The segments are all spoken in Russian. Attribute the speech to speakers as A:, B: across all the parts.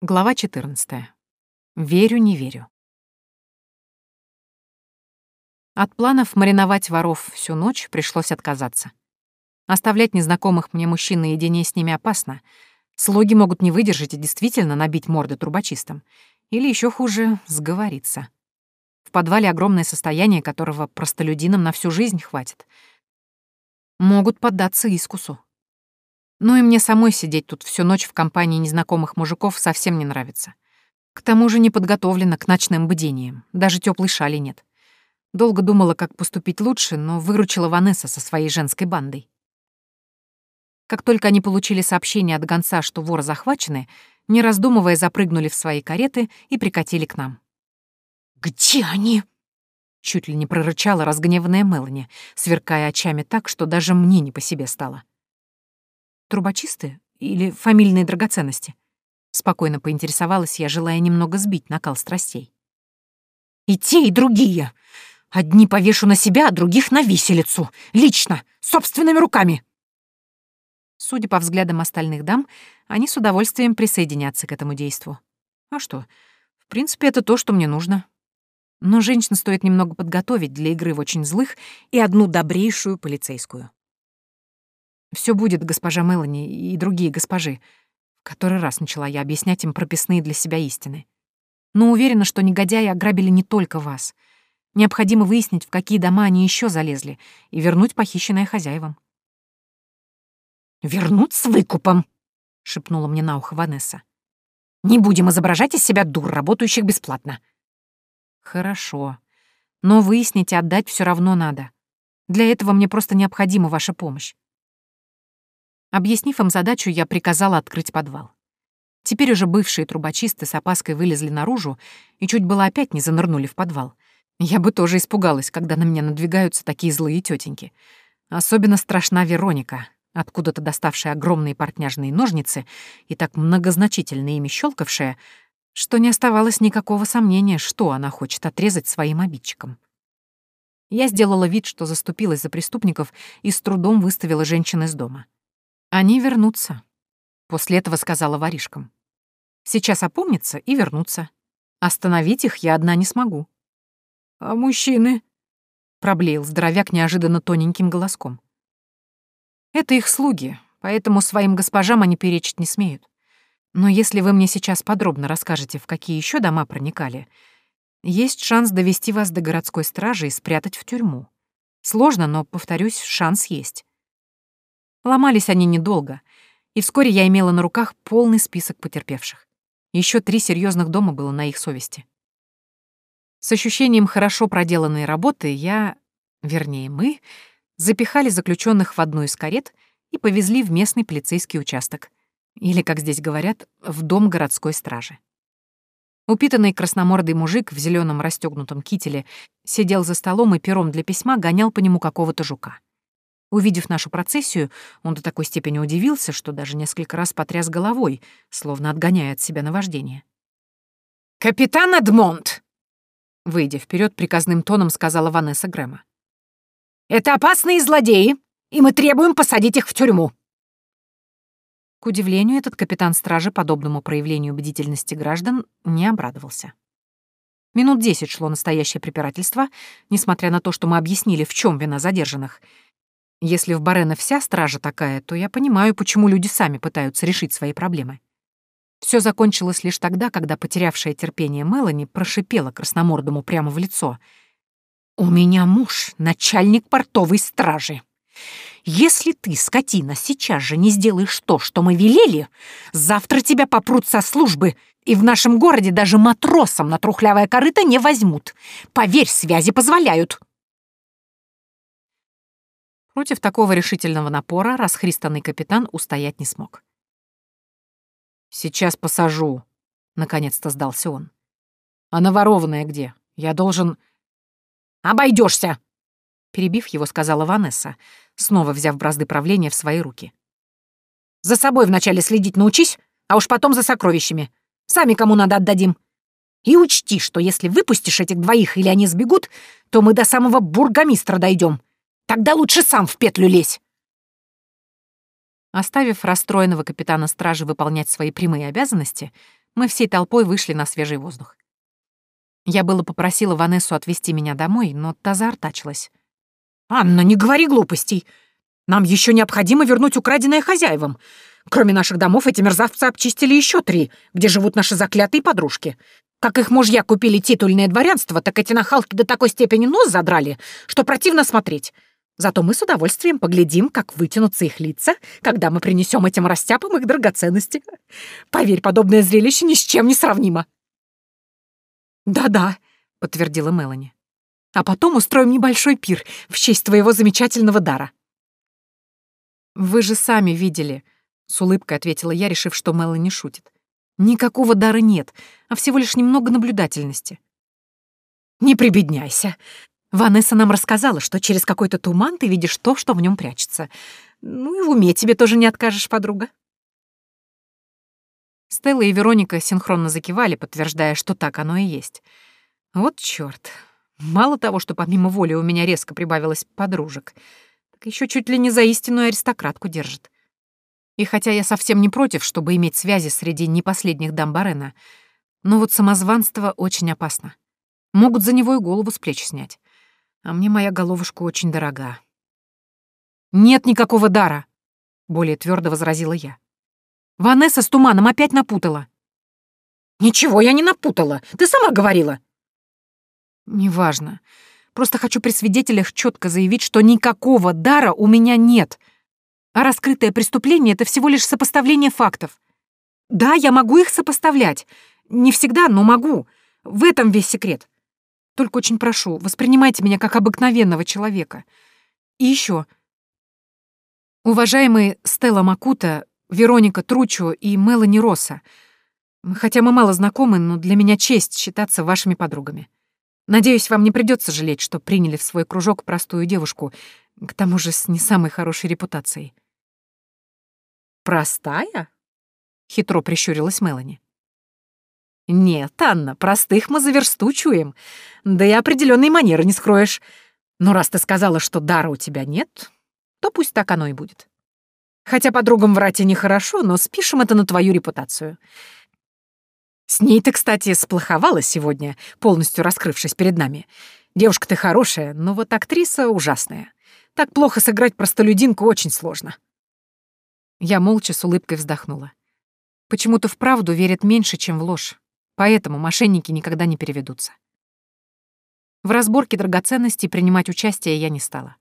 A: Глава 14. Верю, не верю. От планов мариновать воров всю ночь пришлось отказаться. Оставлять незнакомых мне мужчин наедине с ними опасно. Слуги могут не выдержать и действительно набить морды трубочистам. Или еще хуже — сговориться. В подвале огромное состояние, которого простолюдинам на всю жизнь хватит. Могут поддаться искусу. Ну и мне самой сидеть тут всю ночь в компании незнакомых мужиков совсем не нравится. К тому же не подготовлена к ночным бдениям, даже теплой шали нет. Долго думала, как поступить лучше, но выручила Ванесса со своей женской бандой. Как только они получили сообщение от гонца, что воры захвачены, не раздумывая, запрыгнули в свои кареты и прикатили к нам.
B: «Где они?»
A: Чуть ли не прорычала разгневанная Мелани, сверкая очами так, что даже мне не по себе стало. Трубочисты или фамильные драгоценности? Спокойно поинтересовалась я, желая немного сбить накал страстей.
B: И те, и другие. Одни повешу на себя, а других на виселицу. Лично, собственными руками.
A: Судя по взглядам остальных дам, они с удовольствием присоединятся к этому действу. А что? В принципе, это то, что мне нужно. Но женщин стоит немного подготовить для игры в очень злых и одну добрейшую полицейскую. Все будет, госпожа Мелани и другие госпожи. В который раз начала я объяснять им прописные для себя истины. Но уверена, что негодяи ограбили не только вас. Необходимо выяснить, в какие дома они еще залезли, и вернуть похищенное хозяевам.
B: «Вернуть с выкупом!» — шепнула мне на ухо Ванесса. «Не будем изображать из себя дур, работающих бесплатно».
A: «Хорошо. Но выяснить и отдать все равно надо. Для этого мне просто необходима ваша помощь. Объяснив им задачу, я приказала открыть подвал. Теперь уже бывшие трубочисты с опаской вылезли наружу и чуть было опять не занырнули в подвал. Я бы тоже испугалась, когда на меня надвигаются такие злые тетеньки. Особенно страшна Вероника, откуда-то доставшая огромные портняжные ножницы и так многозначительно ими щелкавшая, что не оставалось никакого сомнения, что она хочет отрезать своим обидчикам. Я сделала вид, что заступилась за преступников и с трудом выставила женщин из дома. «Они вернутся», — после этого сказала воришкам. «Сейчас опомнятся и вернутся. Остановить их я одна не смогу».
B: «А мужчины?»
A: — проблеял здоровяк неожиданно тоненьким голоском. «Это их слуги, поэтому своим госпожам они перечить не смеют. Но если вы мне сейчас подробно расскажете, в какие еще дома проникали, есть шанс довести вас до городской стражи и спрятать в тюрьму. Сложно, но, повторюсь, шанс есть. Ломались они недолго, и вскоре я имела на руках полный список потерпевших. Еще три серьезных дома было на их совести. С ощущением хорошо проделанной работы я, вернее мы, запихали заключенных в одну из карет и повезли в местный полицейский участок, или, как здесь говорят, в дом городской стражи. Упитанный красномордый мужик в зеленом расстегнутом кителе сидел за столом и пером для письма гонял по нему какого-то жука. Увидев нашу процессию, он до такой степени удивился, что даже несколько раз потряс головой, словно отгоняя от себя наваждение.
B: «Капитан Эдмонд!»
A: Выйдя вперед, приказным тоном сказала Ванесса Грэма.
B: «Это опасные злодеи, и мы требуем посадить их в тюрьму!»
A: К удивлению, этот капитан стражи подобному проявлению бдительности граждан не обрадовался. Минут десять шло настоящее препирательство, несмотря на то, что мы объяснили, в чем вина задержанных — если в Барена вся стража такая, то я понимаю, почему люди сами пытаются решить свои проблемы. Все закончилось лишь тогда, когда потерявшая терпение Мелани прошипела красномордому прямо в лицо. «У меня муж — начальник портовой стражи. Если ты, скотина, сейчас же не сделаешь то, что мы велели, завтра тебя попрут со службы, и в нашем городе даже матросам на трухлявое корыто не возьмут. Поверь, связи позволяют». Против такого решительного напора расхристанный капитан устоять не смог.
B: «Сейчас посажу», — наконец-то сдался он.
A: «А наворованное где? Я должен...»
B: «Обойдешься!»
A: Перебив его, сказала Ванесса, снова взяв бразды правления в свои руки.
B: «За собой вначале следить научись, а уж потом за сокровищами. Сами кому надо отдадим. И учти, что если выпустишь этих двоих или они сбегут, то мы до самого бургомистра дойдем. Тогда лучше сам в петлю лезь!»
A: Оставив расстроенного капитана стражи выполнять свои прямые обязанности, Мы всей толпой вышли на свежий воздух. Я было попросила Ванессу отвезти меня домой, но та заортачилась.
B: «Анна, не говори глупостей. Нам еще необходимо вернуть украденное хозяевам. Кроме наших домов, эти мерзавцы обчистили еще три, где живут наши заклятые подружки. Как их мужья купили титульное дворянство, так эти нахалки до такой степени нос задрали, что противно смотреть. Зато мы с удовольствием поглядим, как вытянутся их лица, когда мы принесем этим растяпам их драгоценности. Поверь, подобное зрелище ни с чем не сравнимо.
A: «Да-да», — подтвердила Мелани. «А потом устроим небольшой пир в честь твоего замечательного дара». «Вы же сами видели», — с улыбкой ответила я, решив, что Мелани шутит. «Никакого дара нет, а всего лишь немного наблюдательности».
B: «Не прибедняйся. Ванесса нам рассказала, что через какой-то туман ты видишь то, что в нем прячется. Ну и в уме тебе тоже не откажешь, подруга».
A: Стелла и Вероника синхронно закивали, подтверждая, что так оно и есть. Вот чёрт. Мало того, что помимо воли у меня резко прибавилось подружек, так ещё чуть ли не за истинную аристократку держит. И хотя я совсем не против, чтобы иметь связи среди непоследних дам Барена, но вот самозванство очень опасно. Могут за него и голову с плеч снять. А мне моя головушка очень дорога. «Нет никакого дара», — более твердо возразила я. Ванесса с туманом опять напутала.
B: Ничего я не напутала. Ты сама говорила.
A: Неважно. Просто хочу при свидетелях четко заявить, что никакого дара у меня нет. А раскрытое преступление — это всего лишь сопоставление фактов. Да, я могу их сопоставлять. Не всегда, но могу. В этом весь секрет. Только очень прошу, воспринимайте меня как обыкновенного человека. И еще. Уважаемый Стелла Макута, Вероника Тручо и Мелани Росса. Хотя мы мало знакомы, но для меня честь считаться вашими подругами. Надеюсь, вам не придется жалеть, что приняли в свой кружок простую девушку, к тому же с не самой хорошей репутацией.
B: «Простая?»
A: — хитро прищурилась Мелани.
B: «Нет, Анна, простых мы заверстучуем, да и определенной манеры не скроешь. Но раз ты сказала, что дара у тебя нет, то пусть так оно и будет». Хотя подругам врать и нехорошо, но спишем это на твою репутацию. С ней ты, кстати, сплоховала сегодня, полностью раскрывшись перед нами. Девушка ты хорошая, но вот актриса ужасная. Так плохо сыграть простолюдинку очень сложно.
A: Я молча с улыбкой вздохнула. Почему-то в правду верят меньше, чем в ложь. Поэтому мошенники никогда не переведутся. В разборке драгоценностей принимать участие я не стала.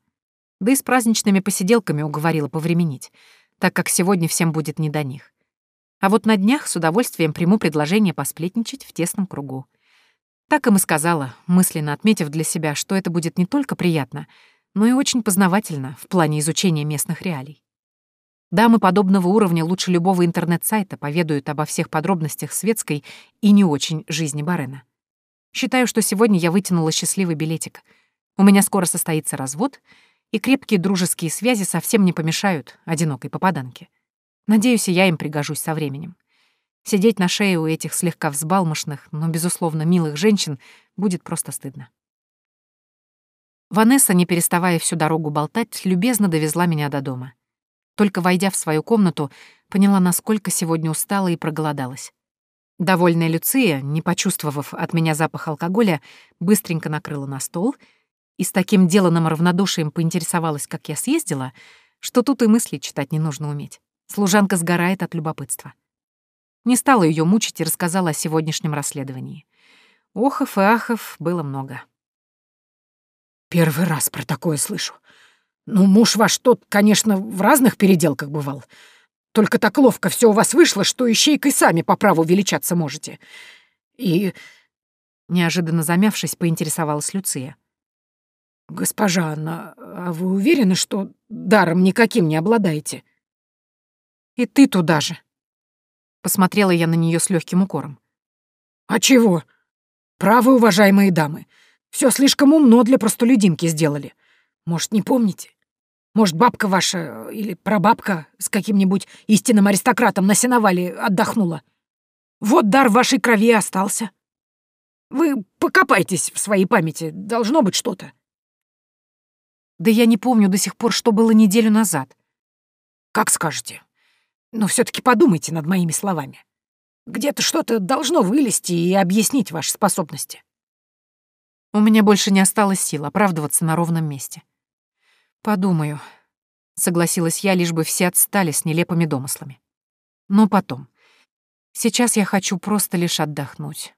A: Да и с праздничными посиделками уговорила повременить так как сегодня всем будет не до них. А вот на днях с удовольствием приму предложение посплетничать в тесном кругу. Так им и сказала, мысленно отметив для себя, что это будет не только приятно, но и очень познавательно в плане изучения местных реалий. Дамы подобного уровня лучше любого интернет-сайта поведают обо всех подробностях светской и не очень жизни Барена. Считаю, что сегодня я вытянула счастливый билетик. У меня скоро состоится развод — и крепкие дружеские связи совсем не помешают одинокой попаданке. Надеюсь, я им пригожусь со временем. Сидеть на шее у этих слегка взбалмошных, но, безусловно, милых женщин будет просто стыдно. Ванесса, не переставая всю дорогу болтать, любезно довезла меня до дома. Только войдя в свою комнату, поняла, насколько сегодня устала и проголодалась. Довольная Люция, не почувствовав от меня запах алкоголя, быстренько накрыла на стол — и с таким деланным равнодушием поинтересовалась, как я съездила, что тут и мысли читать не нужно уметь. Служанка сгорает от любопытства. Не стала ее мучить и рассказала о сегодняшнем расследовании. Охов и ахов было много.
B: «Первый раз про такое слышу. Ну, муж ваш тот, конечно, в разных переделках бывал. Только так ловко все у вас вышло, что ищейкой сами по праву величаться можете. И...»
A: Неожиданно замявшись, поинтересовалась Люция.
B: «Госпожа Анна, а вы уверены, что даром никаким не обладаете?»
A: «И ты туда же!» Посмотрела я на нее с легким укором.
B: «А чего? Правы, уважаемые дамы. Все слишком умно для простолюдинки сделали. Может, не помните? Может, бабка ваша или прабабка с каким-нибудь истинным аристократом на сеновале отдохнула? Вот дар вашей крови остался. Вы покопайтесь в своей памяти, должно быть что-то.
A: Да я не помню до сих пор, что было неделю назад.
B: Как скажете. Но все таки подумайте над моими словами. Где-то что-то должно вылезти и объяснить ваши способности.
A: У меня больше не осталось сил оправдываться на ровном месте. Подумаю, согласилась я, лишь бы все отстали с нелепыми домыслами. Но потом. Сейчас я хочу просто лишь отдохнуть.